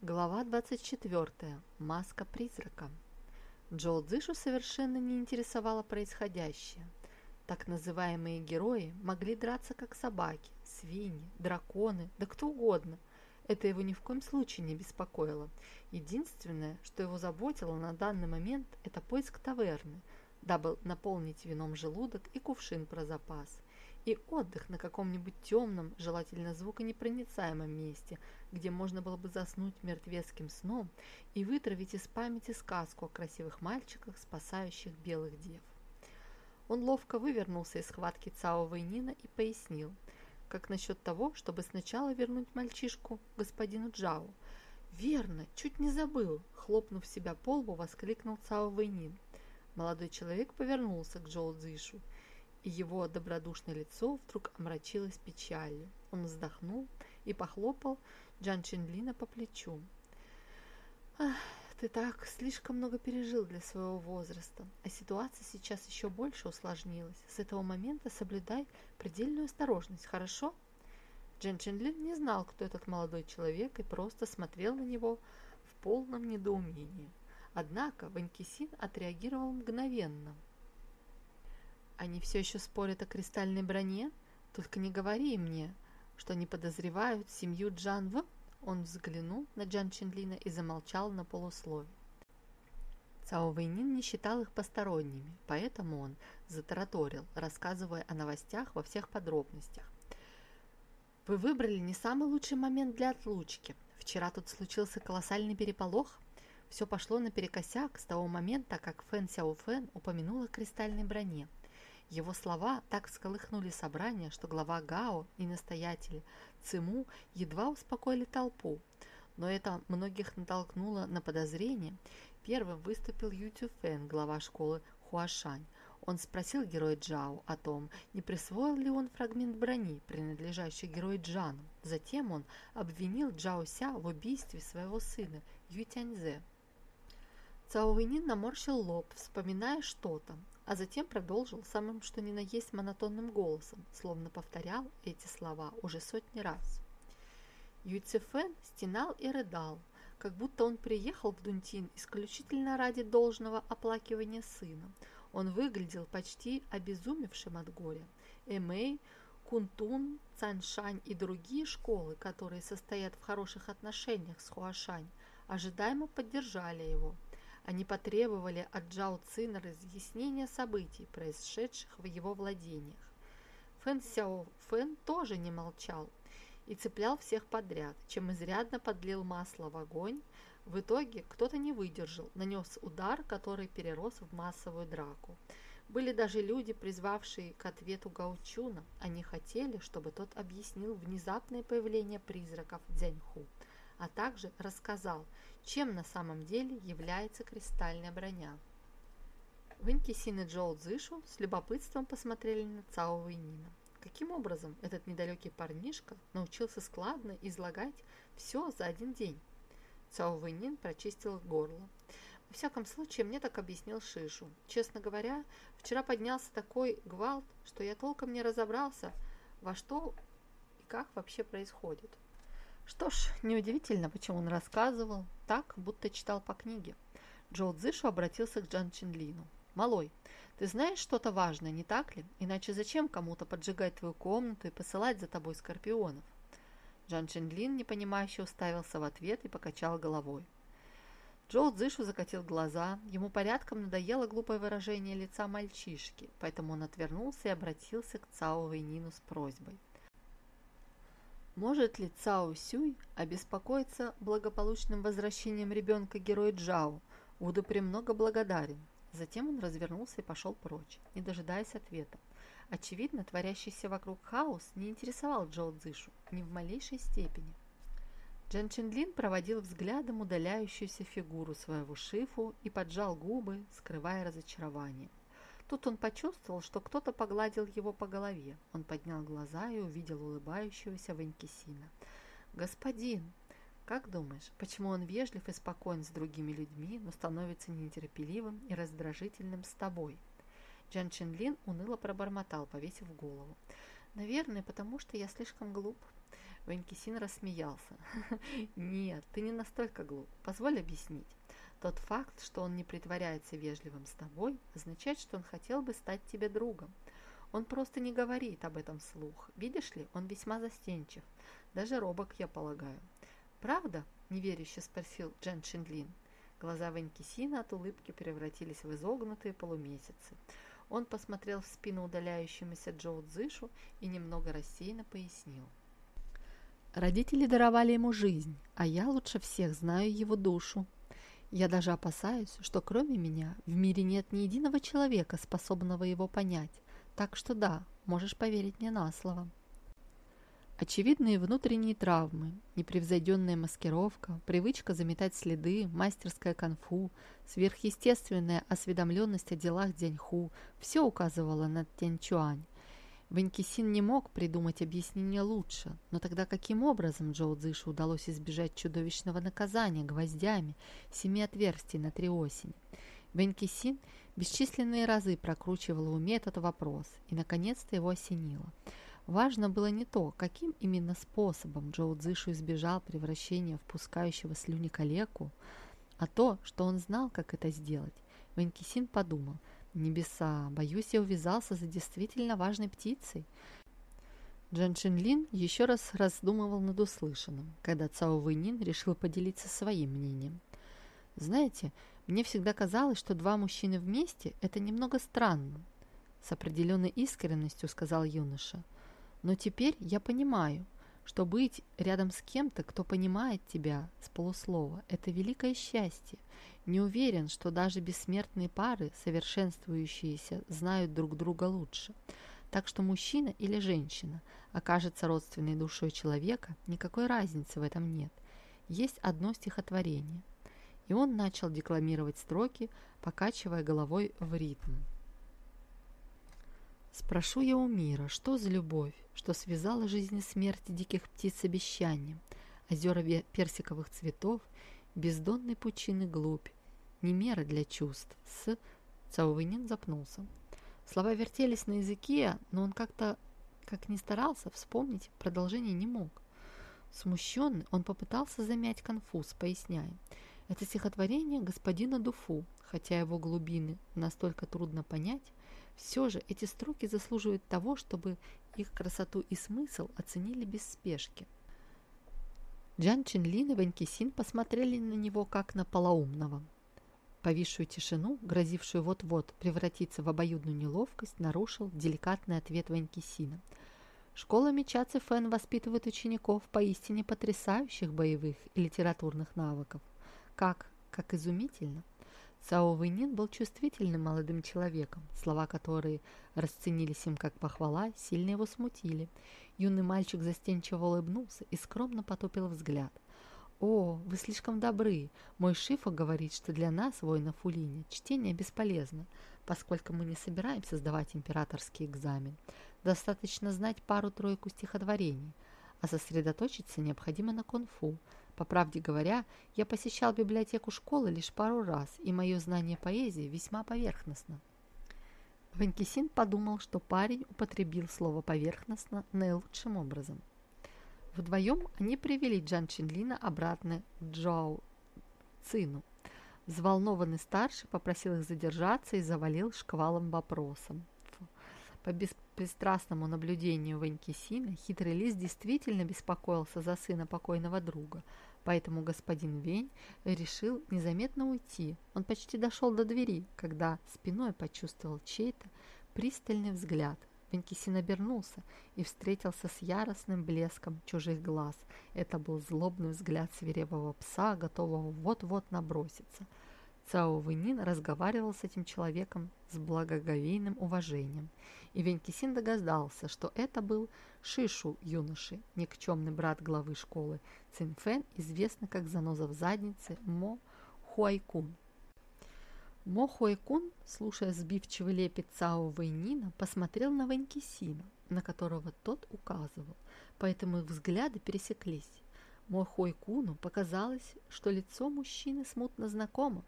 Глава 24. Маска призрака. Джоу Цзышу совершенно не интересовало происходящее. Так называемые герои могли драться как собаки, свиньи, драконы, да кто угодно. Это его ни в коем случае не беспокоило. Единственное, что его заботило на данный момент, это поиск таверны, дабы наполнить вином желудок и кувшин про запас и отдых на каком-нибудь темном, желательно звуконепроницаемом месте, где можно было бы заснуть мертвецким сном и вытравить из памяти сказку о красивых мальчиках, спасающих белых дев. Он ловко вывернулся из схватки Цао Вейнина и пояснил, как насчет того, чтобы сначала вернуть мальчишку господину Джао. «Верно, чуть не забыл!» – хлопнув себя по лбу, воскликнул Цао Вейнин. Молодой человек повернулся к Джоу Цзишу – его добродушное лицо вдруг омрачилось печалью. Он вздохнул и похлопал Джан Чинлина по плечу. «Ах, ты так слишком много пережил для своего возраста, а ситуация сейчас еще больше усложнилась. С этого момента соблюдай предельную осторожность, хорошо?» Джан Чинлин не знал, кто этот молодой человек, и просто смотрел на него в полном недоумении. Однако Ванькисин отреагировал мгновенно – они все еще спорят о кристальной броне? Только не говори мне, что они подозревают семью Джан В. Он взглянул на Джан Чинлина и замолчал на полуслове. Цао Вэйнин не считал их посторонними, поэтому он затараторил, рассказывая о новостях во всех подробностях. «Вы выбрали не самый лучший момент для отлучки. Вчера тут случился колоссальный переполох. Все пошло наперекосяк с того момента, как Фэн Сяо Фэн упомянула кристальной броне. Его слова так всколыхнули собрание, что глава Гао и настоятели Циму едва успокоили толпу. Но это многих натолкнуло на подозрение. Первым выступил Ю Тюфен, глава школы Хуашань. Он спросил героя Джао о том, не присвоил ли он фрагмент брони, принадлежащий герою Джану. Затем он обвинил Джао Ся в убийстве своего сына Ю Тяньзе. Цао Вэнин наморщил лоб, вспоминая что-то а затем продолжил самым что ни на есть монотонным голосом, словно повторял эти слова уже сотни раз. Юйцефен стенал и рыдал, как будто он приехал в Дунтин исключительно ради должного оплакивания сына. Он выглядел почти обезумевшим от горя. Эмэй, Кунтун, Цаншань и другие школы, которые состоят в хороших отношениях с Хуашань, ожидаемо поддержали его – они потребовали от Джао Цина разъяснения событий, происшедших в его владениях. Фэн Сяо Фэн тоже не молчал и цеплял всех подряд, чем изрядно подлил масло в огонь. В итоге кто-то не выдержал, нанес удар, который перерос в массовую драку. Были даже люди, призвавшие к ответу Гаучуна. Они хотели, чтобы тот объяснил внезапное появление призраков Дзяньху, а также рассказал, чем на самом деле является кристальная броня. Вэньки Син и Джоу Цзышу с любопытством посмотрели на Цао Вэйнина. Каким образом этот недалекий парнишка научился складно излагать все за один день? Цао Вэйнин прочистил горло. Во всяком случае, мне так объяснил Шишу. Честно говоря, вчера поднялся такой гвалт, что я толком не разобрался, во что и как вообще происходит. Что ж, неудивительно, почему он рассказывал так, будто читал по книге. Джоу Цзышу обратился к Джан Чинлину. «Малой, ты знаешь что-то важное, не так ли? Иначе зачем кому-то поджигать твою комнату и посылать за тобой скорпионов?» Джан Чинлин, непонимающе, уставился в ответ и покачал головой. Джоу Цзышу закатил глаза, ему порядком надоело глупое выражение лица мальчишки, поэтому он отвернулся и обратился к Цао Вэйнину с просьбой. Может ли Цао Сюй обеспокоиться благополучным возвращением ребенка героя Джао? Буду премного благодарен. Затем он развернулся и пошел прочь, не дожидаясь ответа. Очевидно, творящийся вокруг хаос не интересовал Джоу Цзышу ни в малейшей степени. Джан Чинлин проводил взглядом удаляющуюся фигуру своего шифу и поджал губы, скрывая разочарование. Тут он почувствовал, что кто-то погладил его по голове. Он поднял глаза и увидел улыбающегося Ванькисина. «Господин, как думаешь, почему он вежлив и спокоен с другими людьми, но становится нетерпеливым и раздражительным с тобой?» Джан Чинлин уныло пробормотал, повесив голову. «Наверное, потому что я слишком глуп. Ванькисин рассмеялся. «Нет, ты не настолько глуп. Позволь объяснить. Тот факт, что он не притворяется вежливым с тобой, означает, что он хотел бы стать тебе другом. Он просто не говорит об этом вслух. Видишь ли, он весьма застенчив. Даже робок, я полагаю. «Правда?» – неверяще спросил Джен Шинлин. Глаза Ваньки Сина от улыбки превратились в изогнутые полумесяцы. Он посмотрел в спину удаляющемуся Джоу Цзышу и немного рассеянно пояснил. Родители даровали ему жизнь, а я лучше всех знаю его душу. Я даже опасаюсь, что кроме меня в мире нет ни единого человека, способного его понять. Так что да, можешь поверить мне на слово. Очевидные внутренние травмы, непревзойденная маскировка, привычка заметать следы, мастерская конфу, сверхъестественная осведомленность о делах Дяньху – все указывало на Тяньчуань. Ванькисин не мог придумать объяснение лучше, но тогда каким образом Джоу Цзышу удалось избежать чудовищного наказания гвоздями семи отверстий на три осени? Ванькисин бесчисленные разы прокручивал в уме этот вопрос, и наконец-то его осенило – Важно было не то, каким именно способом Джоу Цзышу избежал превращения в пускающего слюни калеку, а то, что он знал, как это сделать. Ванькисин подумал, небеса, боюсь, я увязался за действительно важной птицей. Джан Шинлин еще раз раздумывал над услышанным, когда Цао Вэйнин решил поделиться своим мнением. «Знаете, мне всегда казалось, что два мужчины вместе – это немного странно», – с определенной искренностью сказал юноша – но теперь я понимаю, что быть рядом с кем-то, кто понимает тебя с полуслова, это великое счастье. Не уверен, что даже бессмертные пары, совершенствующиеся, знают друг друга лучше. Так что мужчина или женщина окажется родственной душой человека, никакой разницы в этом нет. Есть одно стихотворение. И он начал декламировать строки, покачивая головой в ритм. Спрошу я у мира, что за любовь, что связала жизнь и смерть диких птиц обещанием, озера персиковых цветов, бездонной пучины глубь, не мера для чувств. С Цаувынин запнулся. Слова вертелись на языке, но он как-то, как ни старался, вспомнить продолжение не мог. Смущенный, он попытался замять конфуз, поясняя. Это стихотворение господина Дуфу, хотя его глубины настолько трудно понять, все же эти строки заслуживают того, чтобы их красоту и смысл оценили без спешки. Джан Чинлин и Ванькисин посмотрели на него, как на полоумного. Повисшую тишину, грозившую вот-вот превратиться в обоюдную неловкость, нарушил деликатный ответ Ванькисина. Школа меча Цифэн воспитывает учеников поистине потрясающих боевых и литературных навыков. Как? Как изумительно! Цао Вэйнин был чувствительным молодым человеком. Слова, которые расценились им как похвала, сильно его смутили. Юный мальчик застенчиво улыбнулся и скромно потупил взгляд. «О, вы слишком добры. Мой Шифа говорит, что для нас, воинов Улине, чтение бесполезно, поскольку мы не собираемся сдавать императорский экзамен. Достаточно знать пару-тройку стихотворений, а сосредоточиться необходимо на кунг-фу, по правде говоря, я посещал библиотеку школы лишь пару раз, и мое знание поэзии весьма поверхностно. Ванькисин подумал, что парень употребил слово «поверхностно» наилучшим образом. Вдвоем они привели Джан Чинлина обратно к Джоу Цину. Взволнованный старший попросил их задержаться и завалил шквалом вопросом. По беспристрастному наблюдению Ванькисина, хитрый лис действительно беспокоился за сына покойного друга – Поэтому господин Вень решил незаметно уйти. Он почти дошел до двери, когда спиной почувствовал чей-то пристальный взгляд. Венкисин обернулся и встретился с яростным блеском чужих глаз. Это был злобный взгляд свирепого пса, готового вот-вот наброситься. Цао Вэнин разговаривал с этим человеком с благоговейным уважением, и Венкисин догадался, что это был Шишу юноши, никчемный брат главы школы Цинфэн, известный как заноза в заднице Мо Хуайкун. Мо Хуайкун, слушая сбивчивый лепет Цао Вэйнина, посмотрел на Ванькисина, на которого тот указывал, поэтому их взгляды пересеклись. Мо Хуайкуну показалось, что лицо мужчины смутно знакомо,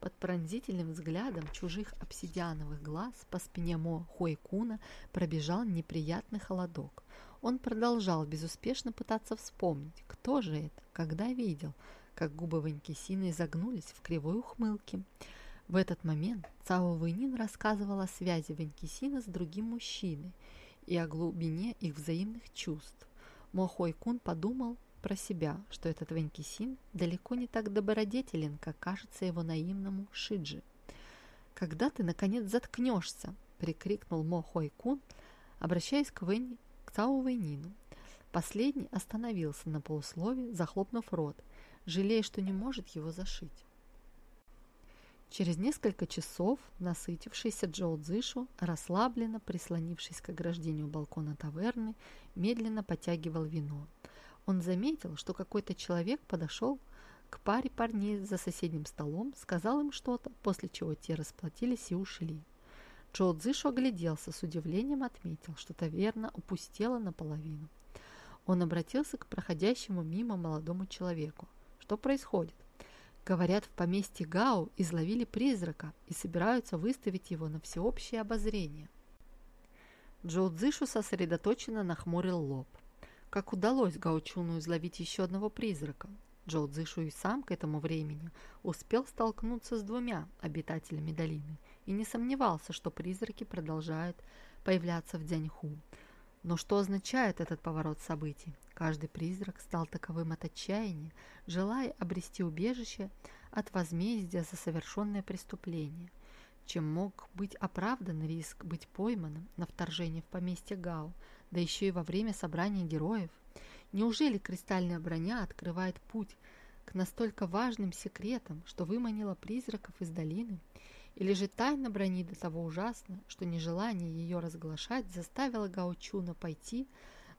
под пронзительным взглядом чужих обсидиановых глаз по спине Мо Хуэйкуна пробежал неприятный холодок. Он продолжал безуспешно пытаться вспомнить, кто же это, когда видел, как губы Ванькисины изогнулись в кривой ухмылке. В этот момент Цао Вэйнин рассказывал о связи Ванькисина с другим мужчиной и о глубине их взаимных чувств. Мохой Кун подумал про себя, что этот Ванькисин далеко не так добродетелен, как кажется его наивному Шиджи. «Когда ты, наконец, заткнешься?» – прикрикнул Мохой Кун, обращаясь к, Вэнь, к Цао Вэйнину. Последний остановился на полуслове, захлопнув рот, жалея, что не может его зашить. Через несколько часов насытившийся Джоу Цзышу, расслабленно прислонившись к ограждению балкона таверны, медленно потягивал вино. Он заметил, что какой-то человек подошел к паре парней за соседним столом, сказал им что-то, после чего те расплатились и ушли. Джоу Цзышу огляделся, с удивлением отметил, что таверна упустела наполовину. Он обратился к проходящему мимо молодому человеку. Что происходит? Говорят, в поместье Гао изловили призрака и собираются выставить его на всеобщее обозрение. Джоу Цзышу сосредоточенно нахмурил лоб. Как удалось Гаучуну изловить еще одного призрака? Джоу Цзышу и сам к этому времени успел столкнуться с двумя обитателями долины и не сомневался, что призраки продолжают появляться в Дзяньху. Но что означает этот поворот событий? Каждый призрак стал таковым от отчаяния, желая обрести убежище от возмездия за совершенное преступление, чем мог быть оправдан риск быть пойманным на вторжение в поместье Гао, да еще и во время собрания героев. Неужели кристальная броня открывает путь к настолько важным секретам, что выманила призраков из долины? Или же тайна брони до того ужасна, что нежелание ее разглашать заставило Гаучуна пойти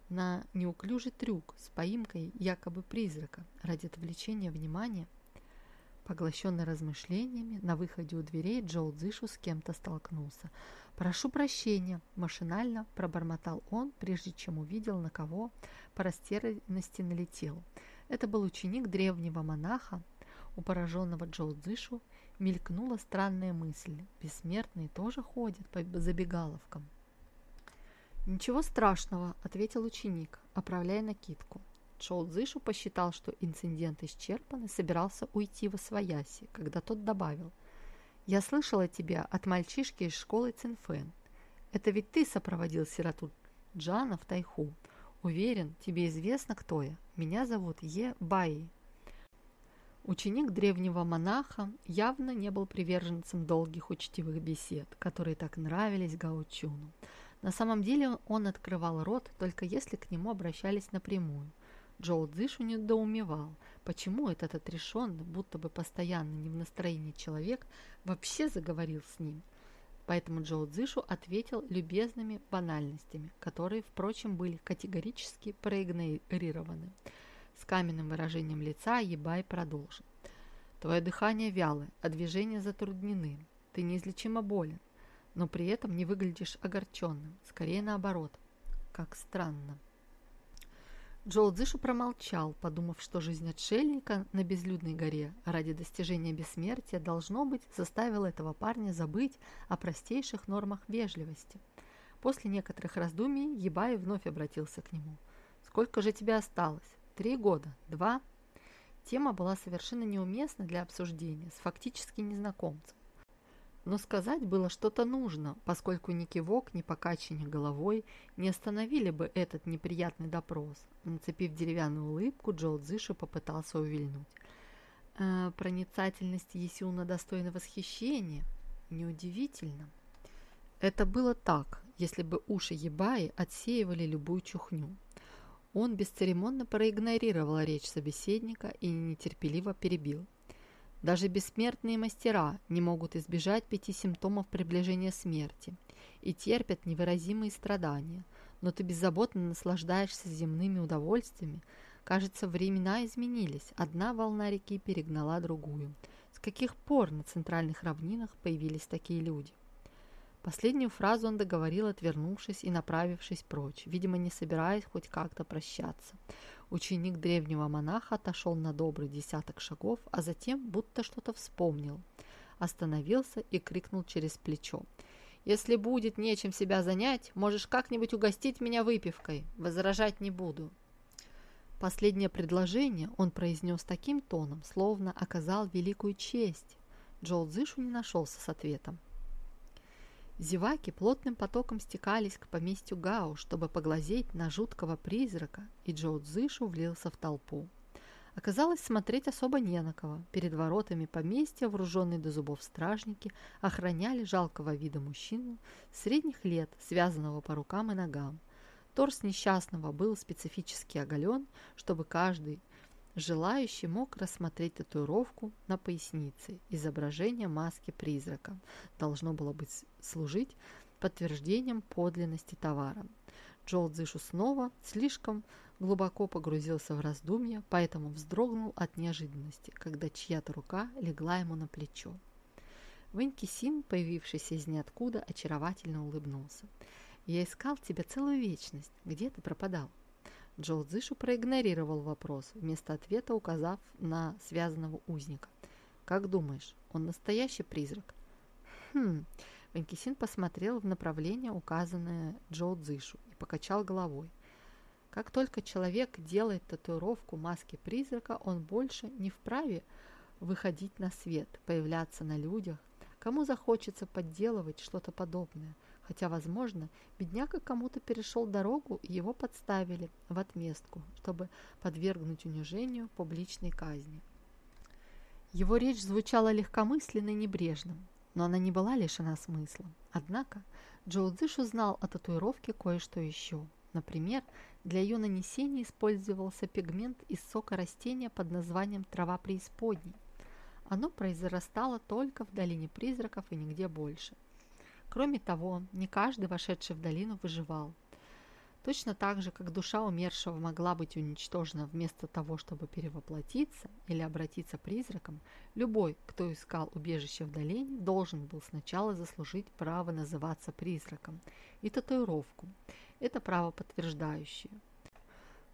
на неуклюжий трюк с поимкой якобы призрака ради отвлечения внимания. Поглощенный размышлениями, на выходе у дверей Джоу Цзышу с кем-то столкнулся. «Прошу прощения», – машинально пробормотал он, прежде чем увидел, на кого по растерянности налетел. Это был ученик древнего монаха. У пораженного Джоу Цзышу мелькнула странная мысль. Бессмертные тоже ходят по забегаловкам. «Ничего страшного», – ответил ученик, оправляя накидку. Чоу Цзышу посчитал, что инцидент исчерпан и собирался уйти во свояси, когда тот добавил. «Я слышал о тебе от мальчишки из школы Цинфэн. Это ведь ты сопроводил сироту Джана в Тайху. Уверен, тебе известно, кто я. Меня зовут Е. Баи». Ученик древнего монаха явно не был приверженцем долгих учтивых бесед, которые так нравились Гаучуну. На самом деле он открывал рот, только если к нему обращались напрямую. Джоу Цзишу недоумевал, почему этот отрешенный, будто бы постоянно не в настроении человек, вообще заговорил с ним. Поэтому Джоу Цзишу ответил любезными банальностями, которые, впрочем, были категорически проигнорированы. С каменным выражением лица Ебай продолжил. «Твое дыхание вялое, а движения затруднены. Ты неизлечимо болен но при этом не выглядишь огорченным, скорее наоборот. Как странно. Джоу Цзышу промолчал, подумав, что жизнь отшельника на безлюдной горе ради достижения бессмертия должно быть заставила этого парня забыть о простейших нормах вежливости. После некоторых раздумий Ебай вновь обратился к нему. «Сколько же тебе осталось? Три года? Два?» Тема была совершенно неуместна для обсуждения с фактически незнакомцем. Но сказать было что-то нужно, поскольку ни кивок, ни покачивание головой не остановили бы этот неприятный допрос. Нацепив деревянную улыбку, Джоу Цзышу попытался увильнуть. «Э, «Проницательность Есюна достойна восхищения. Неудивительно». Это было так, если бы уши Ебаи отсеивали любую чухню. Он бесцеремонно проигнорировал речь собеседника и нетерпеливо перебил. Даже бессмертные мастера не могут избежать пяти симптомов приближения смерти и терпят невыразимые страдания, но ты беззаботно наслаждаешься земными удовольствиями. Кажется, времена изменились, одна волна реки перегнала другую. С каких пор на центральных равнинах появились такие люди? Последнюю фразу он договорил, отвернувшись и направившись прочь, видимо, не собираясь хоть как-то прощаться. Ученик древнего монаха отошел на добрый десяток шагов, а затем будто что-то вспомнил. Остановился и крикнул через плечо. Если будет нечем себя занять, можешь как-нибудь угостить меня выпивкой. Возражать не буду». Последнее предложение он произнес таким тоном, словно оказал великую честь. Джоу Цзышу не нашелся с ответом. Зеваки плотным потоком стекались к поместью Гао, чтобы поглазеть на жуткого призрака, и Джоу Цзышу влился в толпу. Оказалось, смотреть особо не на кого. Перед воротами поместья, вооруженные до зубов стражники, охраняли жалкого вида мужчину средних лет, связанного по рукам и ногам. Торс несчастного был специфически оголен, чтобы каждый желающий мог рассмотреть татуировку на пояснице. Изображение маски призрака должно было быть служить подтверждением подлинности товара. Джоу Цзышу снова слишком глубоко погрузился в раздумья, поэтому вздрогнул от неожиданности, когда чья-то рука легла ему на плечо. Вэньки Син, появившийся из ниоткуда, очаровательно улыбнулся. «Я искал тебя целую вечность. Где ты пропадал?» Джоу Цзышу проигнорировал вопрос, вместо ответа указав на связанного узника. «Как думаешь, он настоящий призрак?» «Хм...» Ванькисин посмотрел в направление, указанное Джоу Цзышу, и покачал головой. Как только человек делает татуировку маски призрака, он больше не вправе выходить на свет, появляться на людях. Кому захочется подделывать что-то подобное? Хотя, возможно, бедняка кому-то перешел дорогу и его подставили в отместку, чтобы подвергнуть унижению публичной казни. Его речь звучала легкомысленно и небрежно, но она не была лишена смысла. Однако Джоу Цзыш узнал о татуировке кое-что еще. Например, для ее нанесения использовался пигмент из сока растения под названием трава преисподней. Оно произрастало только в долине призраков и нигде больше. Кроме того, не каждый, вошедший в долину, выживал. Точно так же, как душа умершего могла быть уничтожена вместо того, чтобы перевоплотиться или обратиться призраком, любой, кто искал убежище в долине, должен был сначала заслужить право называться призраком и татуировку – это право подтверждающее.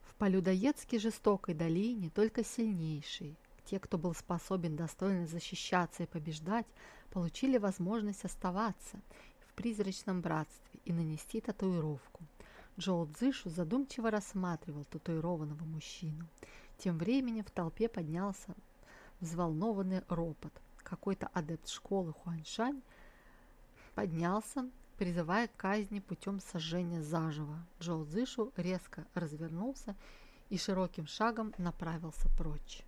В полюдоедски жестокой долине только сильнейшие, те, кто был способен достойно защищаться и побеждать, получили возможность оставаться призрачном братстве и нанести татуировку. Джоу Цзышу задумчиво рассматривал татуированного мужчину. Тем временем в толпе поднялся взволнованный ропот. Какой-то адепт школы Хуаншань поднялся призывая к казни путем сожжения заживо. Джоу Цзышу резко развернулся и широким шагом направился прочь.